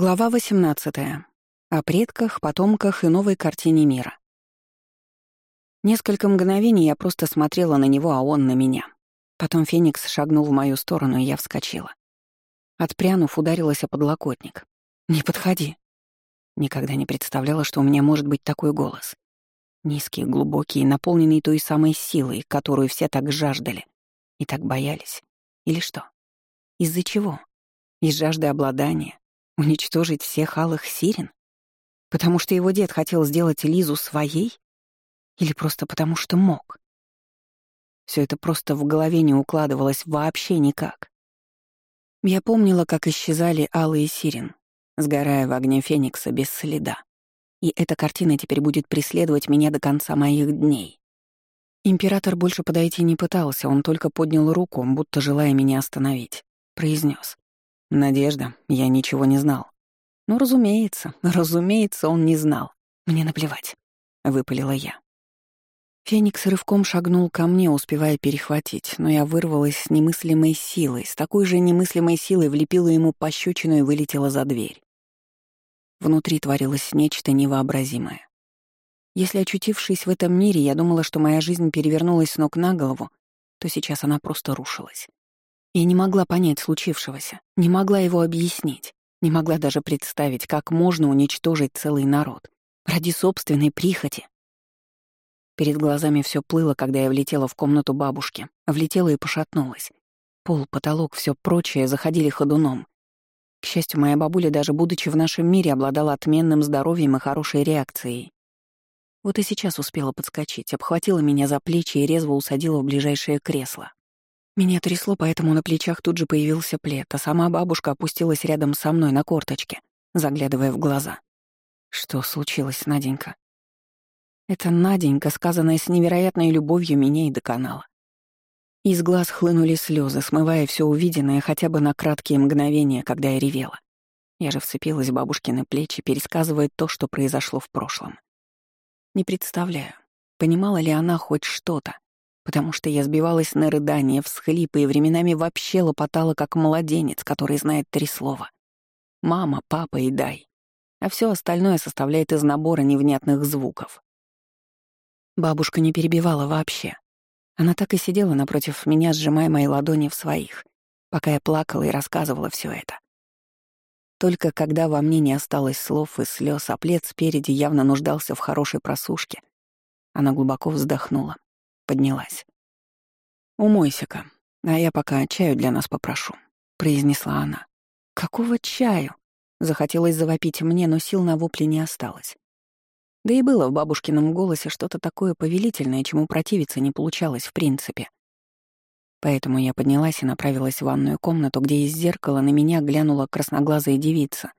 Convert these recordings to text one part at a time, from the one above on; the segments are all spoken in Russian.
Глава 18. О предках, потомках и новой картине мира. Несколько мгновений я просто смотрела на него, а он на меня. Потом Феникс шагнул в мою сторону, и я вскочила. Отпрянув, ударилась о подлокотник. «Не подходи». Никогда не представляла, что у меня может быть такой голос. Низкий, глубокий, наполненный той самой силой, которую все так жаждали и так боялись. Или что? Из-за чего? Из жажды обладания, Уничтожить всех алых сирен? Потому что его дед хотел сделать Лизу своей? Или просто потому что мог? Все это просто в голове не укладывалось вообще никак. Я помнила, как исчезали алые сирен, сгорая в огне Феникса без следа. И эта картина теперь будет преследовать меня до конца моих дней. Император больше подойти не пытался, он только поднял руку, будто желая меня остановить. Произнес: «Надежда, я ничего не знал». «Ну, разумеется, разумеется, он не знал. Мне наплевать», — выпалила я. Феникс рывком шагнул ко мне, успевая перехватить, но я вырвалась с немыслимой силой, с такой же немыслимой силой влепила ему пощечину и вылетела за дверь. Внутри творилось нечто невообразимое. Если, очутившись в этом мире, я думала, что моя жизнь перевернулась с ног на голову, то сейчас она просто рушилась. Я не могла понять случившегося, не могла его объяснить, не могла даже представить, как можно уничтожить целый народ ради собственной прихоти. Перед глазами все плыло, когда я влетела в комнату бабушки, влетела и пошатнулась. Пол, потолок, все прочее заходили ходуном. К счастью, моя бабуля, даже будучи в нашем мире, обладала отменным здоровьем и хорошей реакцией. Вот и сейчас успела подскочить, обхватила меня за плечи и резво усадила в ближайшее кресло. Меня трясло, поэтому на плечах тут же появился плед, а сама бабушка опустилась рядом со мной на корточке, заглядывая в глаза. Что случилось, Наденька? Это Наденька, сказанная с невероятной любовью, меня и доконала. Из глаз хлынули слезы, смывая все увиденное хотя бы на краткие мгновения, когда я ревела. Я же вцепилась в бабушкины плечи, пересказывая то, что произошло в прошлом. Не представляю, понимала ли она хоть что-то, потому что я сбивалась на рыдания, всхлипы и временами вообще лопотала, как младенец, который знает три слова. Мама, папа и дай. А все остальное составляет из набора невнятных звуков. Бабушка не перебивала вообще. Она так и сидела напротив меня, сжимая мои ладони в своих, пока я плакала и рассказывала все это. Только когда во мне не осталось слов и слез, а плед спереди явно нуждался в хорошей просушке, она глубоко вздохнула поднялась. «Умойся-ка, а я пока чаю для нас попрошу», — произнесла она. «Какого чаю?» Захотелось завопить мне, но сил на вопли не осталось. Да и было в бабушкином голосе что-то такое повелительное, чему противиться не получалось в принципе. Поэтому я поднялась и направилась в ванную комнату, где из зеркала на меня глянула красноглазая девица,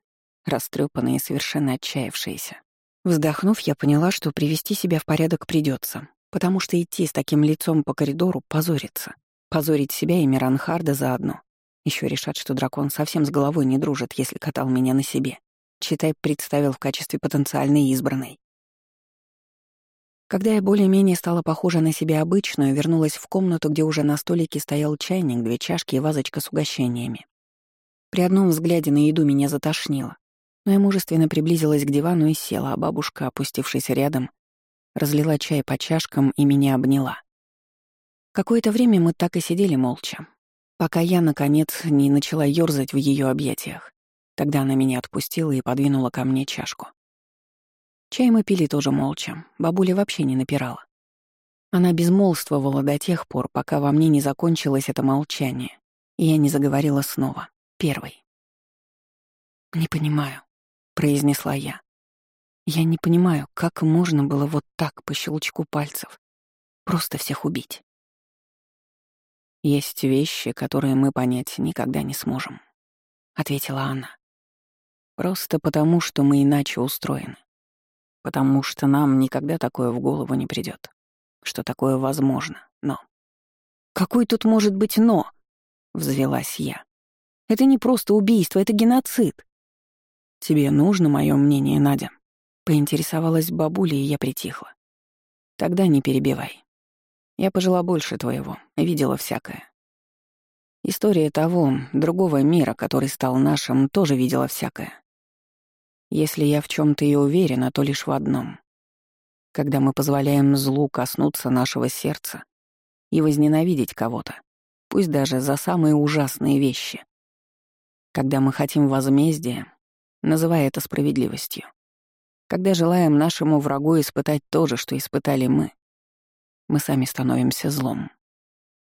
растрепанная и совершенно отчаявшаяся. Вздохнув, я поняла, что привести себя в порядок придется, Потому что идти с таким лицом по коридору — позориться. Позорить себя и Миранхарда заодно. Еще решат, что дракон совсем с головой не дружит, если катал меня на себе. Читай, представил в качестве потенциальной избранной. Когда я более-менее стала похожа на себя обычную, вернулась в комнату, где уже на столике стоял чайник, две чашки и вазочка с угощениями. При одном взгляде на еду меня затошнило, но я мужественно приблизилась к дивану и села, а бабушка, опустившись рядом, разлила чай по чашкам и меня обняла. Какое-то время мы так и сидели молча, пока я, наконец, не начала ёрзать в ее объятиях. Тогда она меня отпустила и подвинула ко мне чашку. Чай мы пили тоже молча, бабуля вообще не напирала. Она безмолвствовала до тех пор, пока во мне не закончилось это молчание, и я не заговорила снова, первой. «Не понимаю», — произнесла я. Я не понимаю, как можно было вот так по щелчку пальцев просто всех убить. «Есть вещи, которые мы понять никогда не сможем», — ответила она. «Просто потому, что мы иначе устроены. Потому что нам никогда такое в голову не придет, что такое возможно, но...» «Какой тут может быть «но»?» — взвелась я. «Это не просто убийство, это геноцид». «Тебе нужно мое мнение, Надя?» Поинтересовалась бабуля, и я притихла. Тогда не перебивай. Я пожила больше твоего, видела всякое. История того, другого мира, который стал нашим, тоже видела всякое. Если я в чем то и уверена, то лишь в одном. Когда мы позволяем злу коснуться нашего сердца и возненавидеть кого-то, пусть даже за самые ужасные вещи. Когда мы хотим возмездия, называя это справедливостью. Когда желаем нашему врагу испытать то же, что испытали мы, мы сами становимся злом.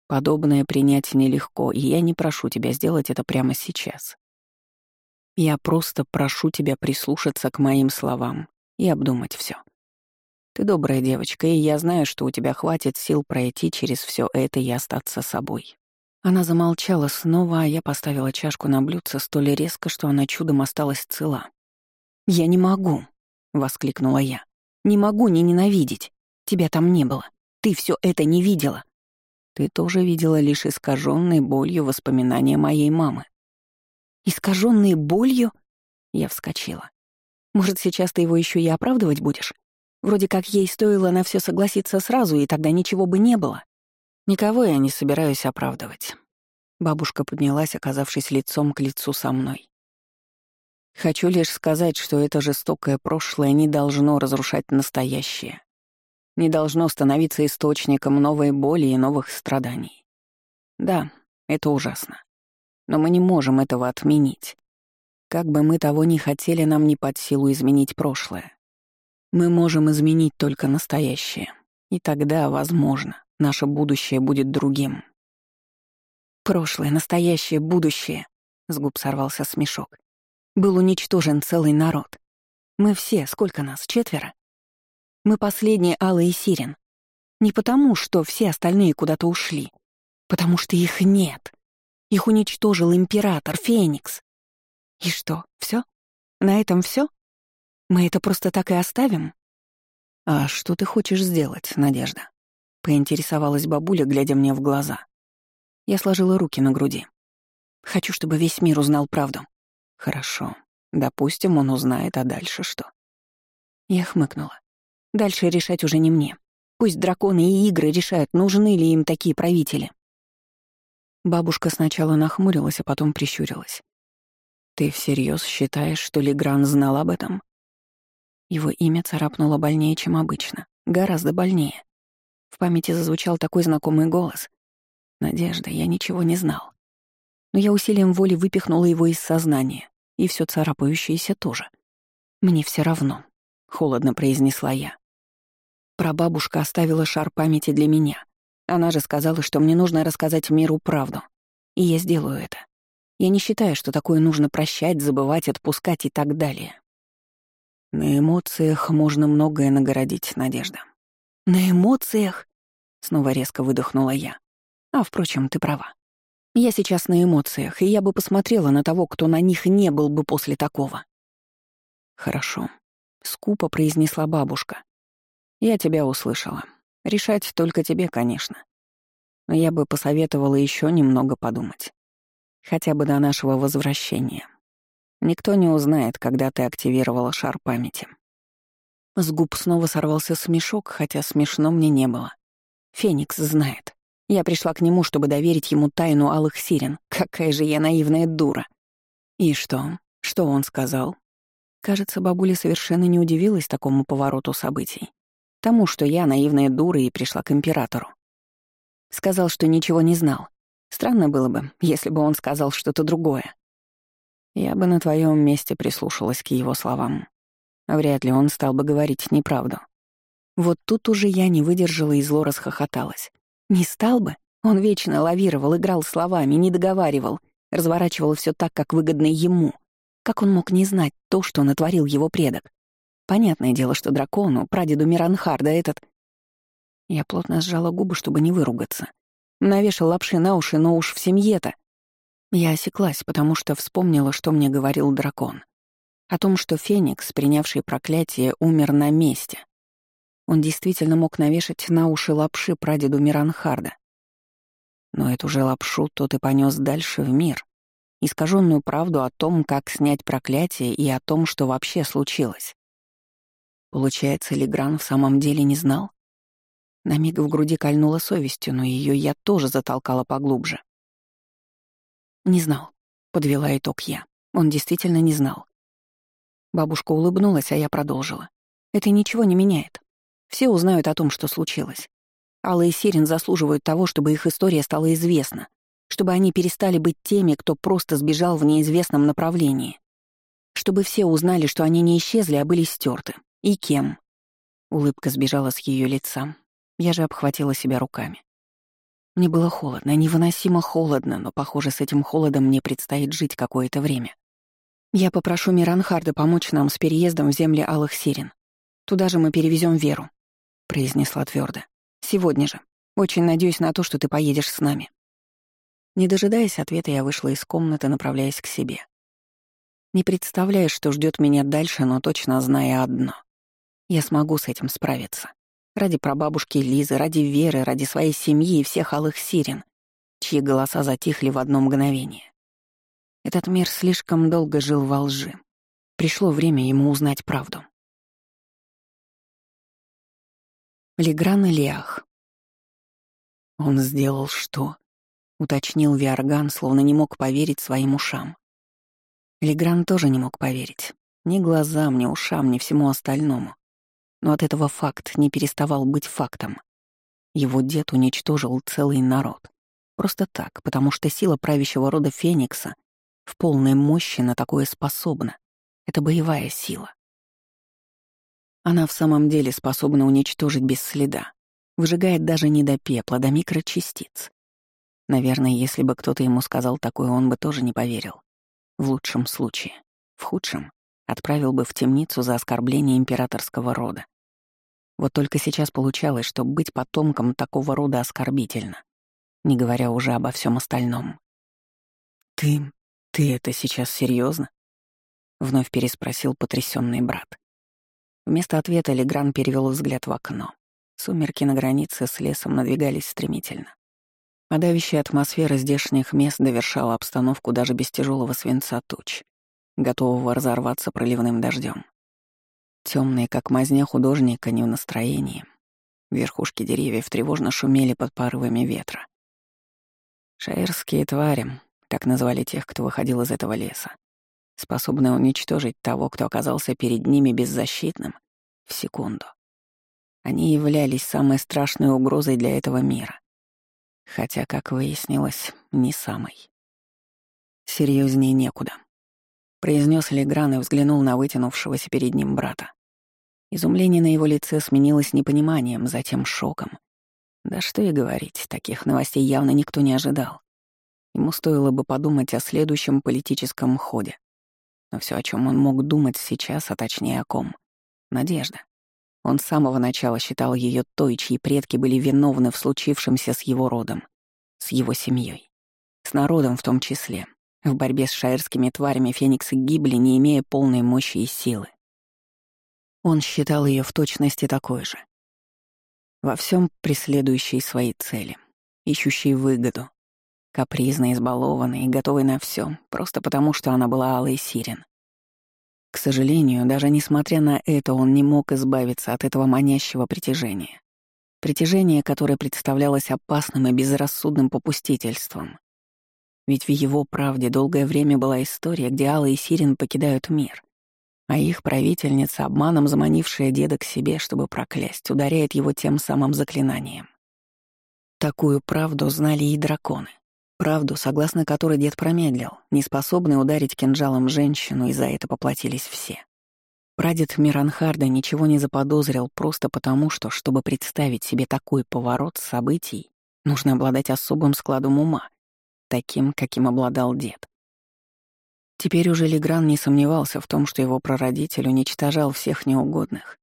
Подобное принять нелегко, и я не прошу тебя сделать это прямо сейчас. Я просто прошу тебя прислушаться к моим словам и обдумать все. Ты добрая девочка, и я знаю, что у тебя хватит сил пройти через все это и остаться собой. Она замолчала снова, а я поставила чашку на блюдце столь резко, что она чудом осталась цела. «Я не могу», — воскликнула я. «Не могу не ненавидеть. Тебя там не было. Ты все это не видела. Ты тоже видела лишь искаженной болью воспоминания моей мамы. Искаженные болью? Я вскочила. Может, сейчас ты его еще и оправдывать будешь? Вроде как ей стоило на все согласиться сразу, и тогда ничего бы не было. Никого я не собираюсь оправдывать. Бабушка поднялась, оказавшись лицом к лицу со мной. Хочу лишь сказать, что это жестокое прошлое не должно разрушать настоящее. Не должно становиться источником новой боли и новых страданий. Да, это ужасно. Но мы не можем этого отменить. Как бы мы того ни хотели, нам не под силу изменить прошлое. Мы можем изменить только настоящее. И тогда, возможно, наше будущее будет другим. Прошлое, настоящее, будущее. С губ сорвался смешок. Был уничтожен целый народ. Мы все, сколько нас, четверо? Мы последние Алла и Сирен. Не потому, что все остальные куда-то ушли. Потому что их нет. Их уничтожил император Феникс. И что, все? На этом все? Мы это просто так и оставим? А что ты хочешь сделать, Надежда? Поинтересовалась бабуля, глядя мне в глаза. Я сложила руки на груди. Хочу, чтобы весь мир узнал правду. Хорошо. Допустим, он узнает, а дальше что? Я хмыкнула. Дальше решать уже не мне. Пусть драконы и игры решают, нужны ли им такие правители. Бабушка сначала нахмурилась, а потом прищурилась. «Ты всерьез считаешь, что Легран знал об этом?» Его имя царапнуло больнее, чем обычно. Гораздо больнее. В памяти зазвучал такой знакомый голос. «Надежда, я ничего не знал». Но я усилием воли выпихнула его из сознания, и все царапающееся тоже. «Мне все равно», — холодно произнесла я. Прабабушка оставила шар памяти для меня. Она же сказала, что мне нужно рассказать миру правду. И я сделаю это. Я не считаю, что такое нужно прощать, забывать, отпускать и так далее. На эмоциях можно многое нагородить, Надежда. На эмоциях? Снова резко выдохнула я. А, впрочем, ты права. Я сейчас на эмоциях, и я бы посмотрела на того, кто на них не был бы после такого. Хорошо. Скупо произнесла бабушка. Я тебя услышала. Решать только тебе, конечно. Но я бы посоветовала еще немного подумать. Хотя бы до нашего возвращения. Никто не узнает, когда ты активировала шар памяти. С губ снова сорвался смешок, хотя смешно мне не было. Феникс знает. Я пришла к нему, чтобы доверить ему тайну алых сирен. Какая же я наивная дура. И что? Что он сказал? Кажется, бабуля совершенно не удивилась такому повороту событий. Тому, что я наивная дура и пришла к императору. Сказал, что ничего не знал. Странно было бы, если бы он сказал что-то другое. Я бы на твоем месте прислушалась к его словам. Вряд ли он стал бы говорить неправду. Вот тут уже я не выдержала и зло расхохоталась. Не стал бы? Он вечно лавировал, играл словами, не договаривал, разворачивал все так, как выгодно ему. Как он мог не знать то, что натворил его предок? Понятное дело, что дракону, прадеду Миранхарда, этот... Я плотно сжала губы, чтобы не выругаться. Навешал лапши на уши, но уж в семье-то. Я осеклась, потому что вспомнила, что мне говорил дракон. О том, что Феникс, принявший проклятие, умер на месте. Он действительно мог навешать на уши лапши прадеду Миранхарда. Но эту же лапшу тот и понес дальше в мир. Искаженную правду о том, как снять проклятие и о том, что вообще случилось. Получается, Легран в самом деле не знал? На миг в груди кольнула совестью, но ее я тоже затолкала поглубже. «Не знал», — подвела итог я. Он действительно не знал. Бабушка улыбнулась, а я продолжила. Это ничего не меняет. Все узнают о том, что случилось. Алла и Сирен заслуживают того, чтобы их история стала известна, чтобы они перестали быть теми, кто просто сбежал в неизвестном направлении. Чтобы все узнали, что они не исчезли, а были стерты. И кем. Улыбка сбежала с ее лица. Я же обхватила себя руками. Мне было холодно, невыносимо холодно, но, похоже, с этим холодом мне предстоит жить какое-то время. Я попрошу Миранхарда помочь нам с переездом в земли Алых Сирен. Туда же мы перевезем Веру», — произнесла твердо. «Сегодня же. Очень надеюсь на то, что ты поедешь с нами». Не дожидаясь ответа, я вышла из комнаты, направляясь к себе. Не представляю, что ждет меня дальше, но точно зная одно. Я смогу с этим справиться. Ради прабабушки Лизы, ради Веры, ради своей семьи и всех алых сирен, чьи голоса затихли в одно мгновение. Этот мир слишком долго жил во лжи. Пришло время ему узнать правду. Легран Лиах. Он сделал что? Уточнил Виарган, словно не мог поверить своим ушам. Легран тоже не мог поверить. Ни глазам, ни ушам, ни всему остальному. Но от этого факт не переставал быть фактом. Его дед уничтожил целый народ. Просто так, потому что сила правящего рода Феникса в полной мощи на такое способна. Это боевая сила. Она в самом деле способна уничтожить без следа. Выжигает даже не до пепла, до микрочастиц. Наверное, если бы кто-то ему сказал такое, он бы тоже не поверил. В лучшем случае. В худшем — отправил бы в темницу за оскорбление императорского рода. Вот только сейчас получалось, что быть потомком такого рода оскорбительно, не говоря уже обо всем остальном. «Ты... ты это сейчас серьезно? вновь переспросил потрясенный брат. Вместо ответа Легран перевел взгляд в окно. Сумерки на границе с лесом надвигались стремительно. А давящая атмосфера здешних мест довершала обстановку даже без тяжелого свинца туч, готового разорваться проливным дождем. Темные, как мазня художника, не в настроении. Верхушки деревьев тревожно шумели под порывами ветра. Шаирские твари, так назвали тех, кто выходил из этого леса, способны уничтожить того, кто оказался перед ними беззащитным, в секунду. Они являлись самой страшной угрозой для этого мира. Хотя, как выяснилось, не самой. Серьезнее некуда. Произнес Легран и взглянул на вытянувшегося перед ним брата. Изумление на его лице сменилось непониманием, затем шоком. Да что и говорить, таких новостей явно никто не ожидал. Ему стоило бы подумать о следующем политическом ходе. Но все, о чем он мог думать сейчас, а точнее о ком — Надежда. Он с самого начала считал ее той, чьи предки были виновны в случившемся с его родом, с его семьей, с народом в том числе. В борьбе с шаерскими тварями фениксы гибли, не имея полной мощи и силы. Он считал ее в точности такой же. Во всем преследующей свои цели, ищущей выгоду, капризной, избалованной готовой на все, просто потому, что она была алой сирен. К сожалению, даже несмотря на это, он не мог избавиться от этого манящего притяжения. Притяжение, которое представлялось опасным и безрассудным попустительством. Ведь в его правде долгое время была история, где Алла и Сирин покидают мир, а их правительница, обманом заманившая деда к себе, чтобы проклясть, ударяет его тем самым заклинанием. Такую правду знали и драконы. Правду, согласно которой дед промедлил, неспособный ударить кинжалом женщину, и за это поплатились все. Прадед Миранхарда ничего не заподозрил просто потому, что, чтобы представить себе такой поворот событий, нужно обладать особым складом ума, таким, каким обладал дед. Теперь уже Легран не сомневался в том, что его прародитель уничтожал всех неугодных,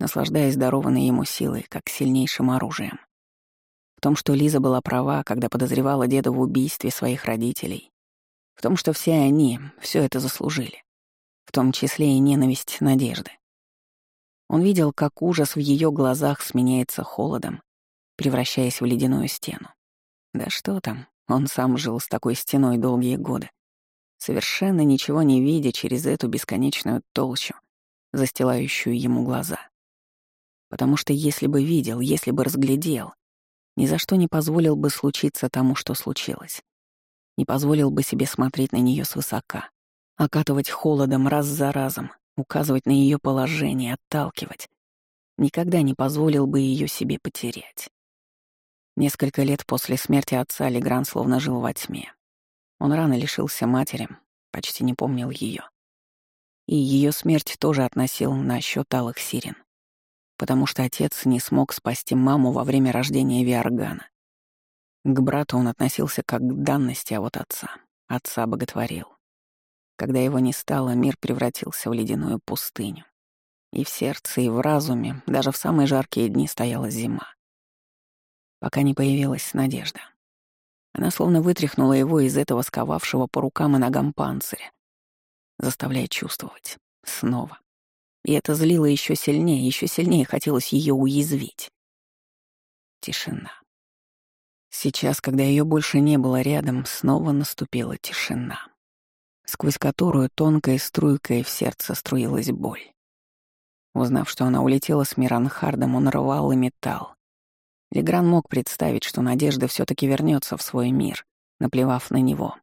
наслаждаясь дарованной ему силой, как сильнейшим оружием том, что Лиза была права, когда подозревала деда в убийстве своих родителей. В том, что все они все это заслужили. В том числе и ненависть Надежды. Он видел, как ужас в ее глазах сменяется холодом, превращаясь в ледяную стену. Да что там, он сам жил с такой стеной долгие годы, совершенно ничего не видя через эту бесконечную толщу, застилающую ему глаза. Потому что если бы видел, если бы разглядел, ни за что не позволил бы случиться тому, что случилось. Не позволил бы себе смотреть на нее свысока, окатывать холодом раз за разом, указывать на ее положение, отталкивать. Никогда не позволил бы ее себе потерять. Несколько лет после смерти отца Легран словно жил во тьме. Он рано лишился матери, почти не помнил ее. И ее смерть тоже относил на счет алых сирен, потому что отец не смог спасти маму во время рождения Виаргана. К брату он относился как к данности, а вот отца. Отца боготворил. Когда его не стало, мир превратился в ледяную пустыню. И в сердце, и в разуме, даже в самые жаркие дни стояла зима. Пока не появилась надежда. Она словно вытряхнула его из этого сковавшего по рукам и ногам панциря, заставляя чувствовать. Снова. И это злило еще сильнее, еще сильнее хотелось ее уязвить. Тишина. Сейчас, когда ее больше не было рядом, снова наступила тишина, сквозь которую тонкой струйкой в сердце струилась боль. Узнав, что она улетела с Миранхардом, он рвал и металл. Легран мог представить, что Надежда все таки вернется в свой мир, наплевав на него.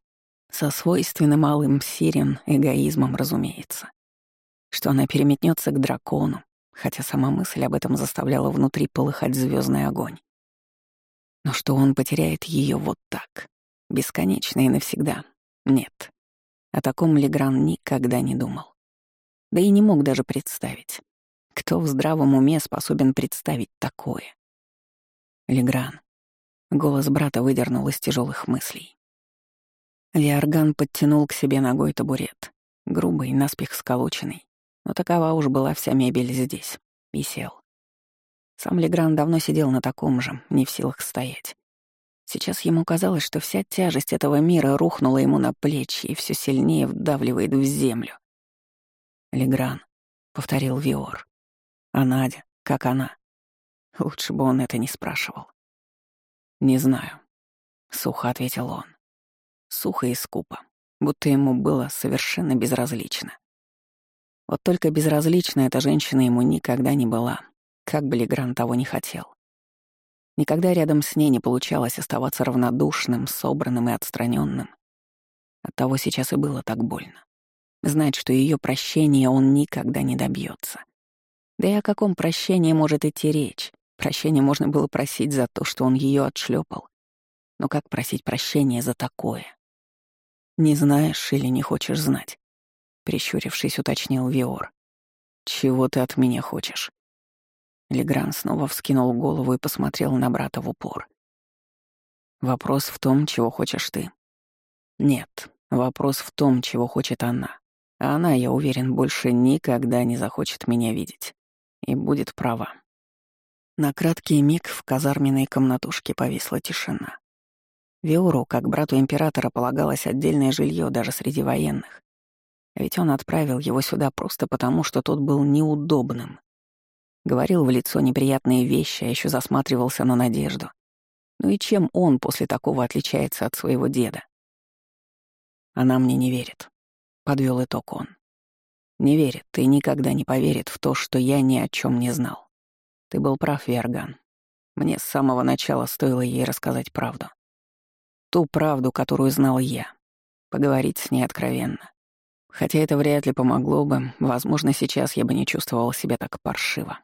Со свойственным малым сирен эгоизмом, разумеется. Что она переметнется к дракону, хотя сама мысль об этом заставляла внутри полыхать звездный огонь. Но что он потеряет ее вот так, бесконечно и навсегда, нет. О таком Легран никогда не думал. Да и не мог даже представить. Кто в здравом уме способен представить такое? Легран. Голос брата выдернул из тяжелых мыслей. Виарган подтянул к себе ногой табурет, грубый, наспех сколоченный, но такова уж была вся мебель здесь, и сел. Сам Легран давно сидел на таком же, не в силах стоять. Сейчас ему казалось, что вся тяжесть этого мира рухнула ему на плечи и все сильнее вдавливает в землю. «Легран», — повторил Виор. «А Надя? Как она?» Лучше бы он это не спрашивал. «Не знаю», — сухо ответил он. Сухо и скупо, будто ему было совершенно безразлично. Вот только безразлична эта женщина ему никогда не была как бы Легран того не хотел. Никогда рядом с ней не получалось оставаться равнодушным, собранным и отстраненным. Оттого сейчас и было так больно. Знать, что ее прощения он никогда не добьется. Да и о каком прощении может идти речь? Прощение можно было просить за то, что он ее отшлепал. Но как просить прощения за такое? Не знаешь или не хочешь знать? Прищурившись, уточнил Виор. Чего ты от меня хочешь? Легран снова вскинул голову и посмотрел на брата в упор. «Вопрос в том, чего хочешь ты». «Нет, вопрос в том, чего хочет она. А она, я уверен, больше никогда не захочет меня видеть. И будет права». На краткий миг в казарменной комнатушке повисла тишина. Виору, как брату императора, полагалось отдельное жилье даже среди военных. Ведь он отправил его сюда просто потому, что тот был неудобным, Говорил в лицо неприятные вещи, а еще засматривался на Надежду. Ну и чем он после такого отличается от своего деда? Она мне не верит, — подвел итог он. Не верит и никогда не поверит в то, что я ни о чем не знал. Ты был прав, Виарган. Мне с самого начала стоило ей рассказать правду. Ту правду, которую знал я. Поговорить с ней откровенно. Хотя это вряд ли помогло бы, возможно, сейчас я бы не чувствовал себя так паршиво.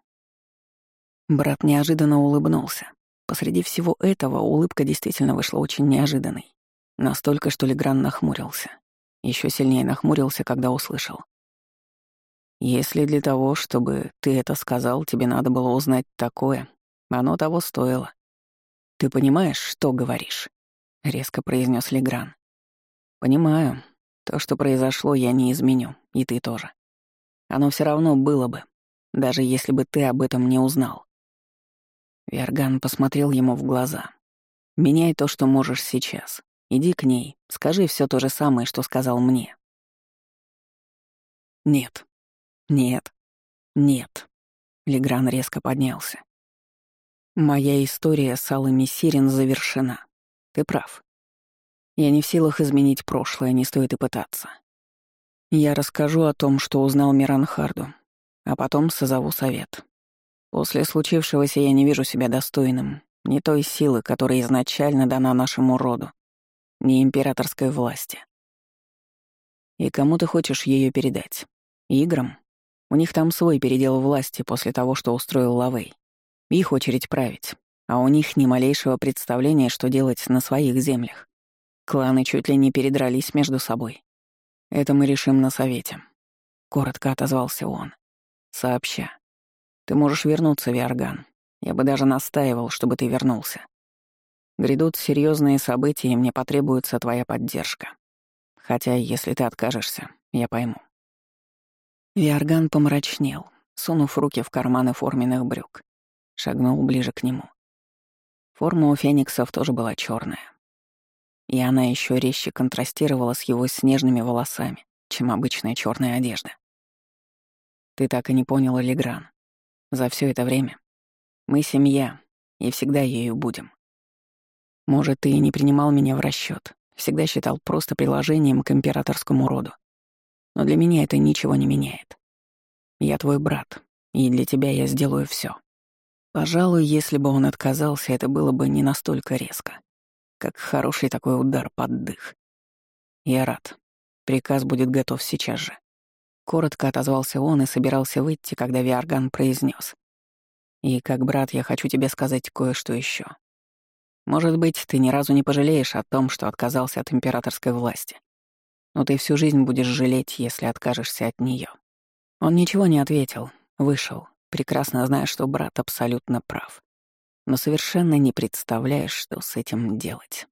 Брат неожиданно улыбнулся. Посреди всего этого улыбка действительно вышла очень неожиданной. Настолько, что Легран нахмурился. Еще сильнее нахмурился, когда услышал. «Если для того, чтобы ты это сказал, тебе надо было узнать такое, оно того стоило. Ты понимаешь, что говоришь?» — резко произнес Легран. «Понимаю. То, что произошло, я не изменю, и ты тоже. Оно все равно было бы, даже если бы ты об этом не узнал. Виарган посмотрел ему в глаза. «Меняй то, что можешь сейчас. Иди к ней, скажи все то же самое, что сказал мне». «Нет. Нет. Нет». Легран резко поднялся. «Моя история с алыми сирен завершена. Ты прав. Я не в силах изменить прошлое, не стоит и пытаться. Я расскажу о том, что узнал Миранхарду, а потом созову совет. После случившегося я не вижу себя достойным ни той силы, которая изначально дана нашему роду, ни императорской власти. И кому ты хочешь ее передать? Играм? У них там свой передел власти после того, что устроил Лавей. Их очередь править, а у них ни малейшего представления, что делать на своих землях. Кланы чуть ли не передрались между собой. Это мы решим на совете. Коротко отозвался он. Сообща. Ты можешь вернуться, Виарган. Я бы даже настаивал, чтобы ты вернулся. Грядут серьезные события, и мне потребуется твоя поддержка. Хотя, если ты откажешься, я пойму. Виарган помрачнел, сунув руки в карманы форменных брюк. Шагнул ближе к нему. Форма у фениксов тоже была черная. И она еще резче контрастировала с его снежными волосами, чем обычная черная одежда. Ты так и не понял, Легран. За все это время мы семья, и всегда ею будем. Может, ты и не принимал меня в расчет, всегда считал просто приложением к императорскому роду. Но для меня это ничего не меняет. Я твой брат, и для тебя я сделаю все. Пожалуй, если бы он отказался, это было бы не настолько резко. Как хороший такой удар под дых. Я рад. Приказ будет готов сейчас же. Коротко отозвался он и собирался выйти, когда Виарган произнес: «И как брат я хочу тебе сказать кое-что еще. Может быть, ты ни разу не пожалеешь о том, что отказался от императорской власти. Но ты всю жизнь будешь жалеть, если откажешься от нее. Он ничего не ответил, вышел, прекрасно зная, что брат абсолютно прав. Но совершенно не представляешь, что с этим делать.